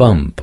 bump.